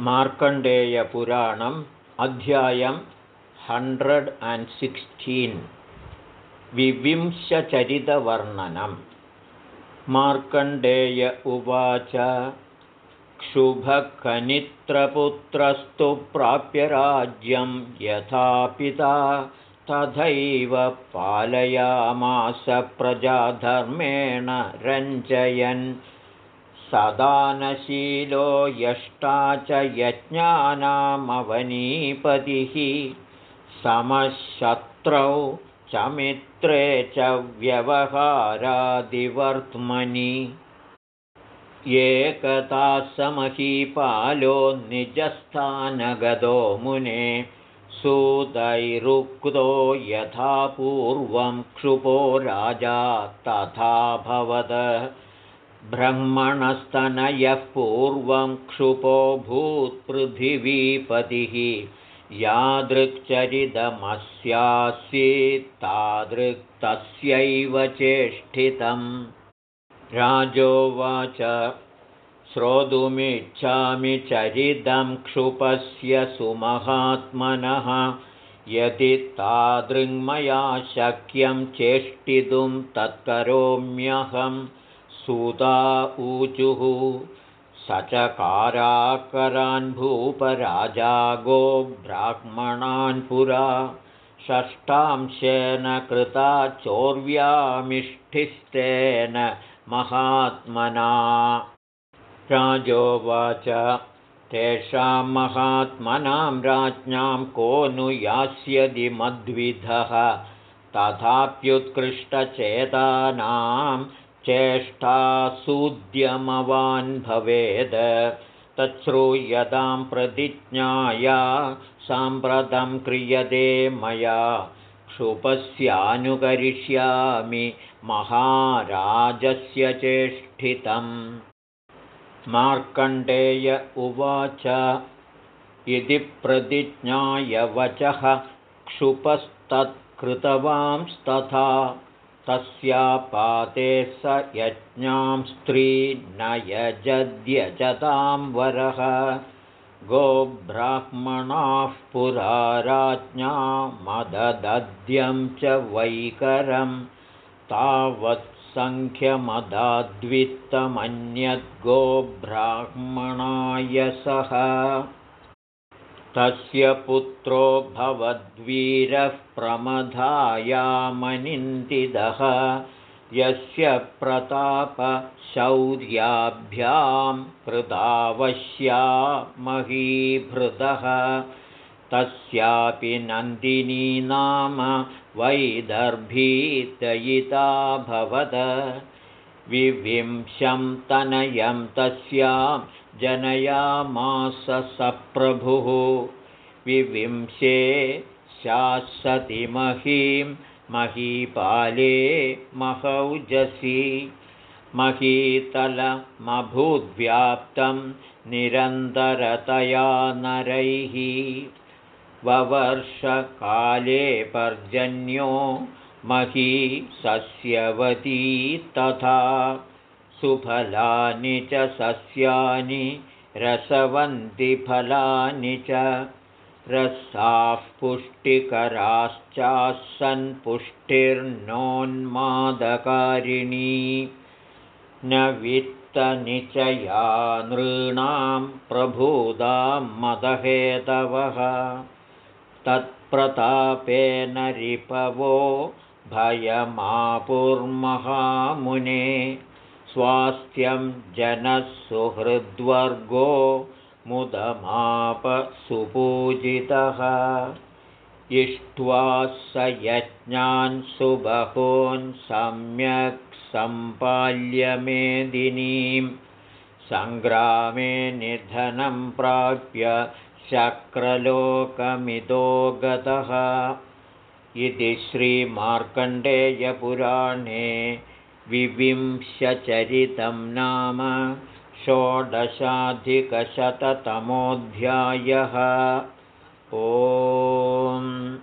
मार्कण्डेयपुराणम् अध्यायं hundred and sixteen. विविंशचरितवर्णनं. मार्कण्डेय उवाच क्षुभकनित्रपुत्रस्तु प्राप्य राज्यं यथा पिता तथैव पालयामास प्रजाधर्मेण रञ्जयन् सदानशीलो यष्टा च यज्ञानामवनीपतिः समशत्रौ च मित्रे च व्यवहारादिवर्त्मनि। एकता समहीपालो निजस्थानगतो मुने सुदैरुक्तो यथा पूर्वं क्षुपो राजा तथा भवद ब्रह्मणस्तनयः पूर्वं क्षुपो भूत्पृथिवीपतिः यादृक्चरितमस्यासीत्तादृक्तस्यैव चेष्टितं राजोवाच श्रोतुमिच्छामि चरितं क्षुपस्य सुमहात्मनः यदि तादृङ्मया शक्यं चेष्टितुं तत्करोम्यहम् ऊचुः। स चकाराकरान् भूपराजागो ब्राह्मणान् पुरा। षष्ठांशेन कृता चोर्व्यामिष्ठिस्तेन महात्मना। राजोवाच तेषां महात्मनां राज्ञां को नु यास्यदि मद्विधः। तथाप्युत्कृष्टचेतानां चेष्टासूद्यमवान् भवेद्। तच्छ्रूयतां प्रतिज्ञाया साम्प्रतं क्रियते मया। क्षुपस्यानुकरिष्यामि महाराजस्य चेष्टितम्। मार्कण्डेय उवाच इति प्रतिज्ञायवचः क्षुपस्तत्कृतवांस्तथा तस्यापाते स यज्ञां स्त्री न यजद्यजतां वरः। गोब्राह्मणाः पुरा राज्ञा मददद्यं च वैकरं। तावत्सङ्ख्यमदाद्वित्तमन्यद्गोब्राह्मणाय सः तस्य पुत्रो भवद्वीरः प्रमदायामनिन्दिदः यस्य प्रतापशौर्याभ्यां कृतावश्या महीभृतः तस्यापि नन्दिनी नाम वैदर्भीतयिता भवद विविंशं तनयं तस्यां जनयामास सप्रभुः। विविंशे शासति महीं महीपाले महौजसि। महीतलमभूद्व्याप्तं निरन्तरतया नरैः। ववर्षकाले पर्जन्यो मही सस्यवती तथा सुफलानि च सस्यानि रसवन्तिफलानि च। रसाः पुष्टिकराश्चासन्पुष्टिर्नोन्मादकारिणी न वित्तनिचया नृणां प्रभुदां मदहेतवः। तत्प्रतापेन रिपवो भयमापुर्महामुने स्वास्थ्यं जनः सुहृद्वर्गो मुदमापसुपूजितः। इष्ट्वा स यज्ञान् सुबहून् सम्यक् सम्पाल्यमेदिनीं सङ्ग्रामे निधनं प्राप्य शक्रलोकमितो गतः इति श्रीमार्कण्डेयपुराणे विविंशचरितं नाम षोडशाधिकशततमोऽध्यायः। ओम्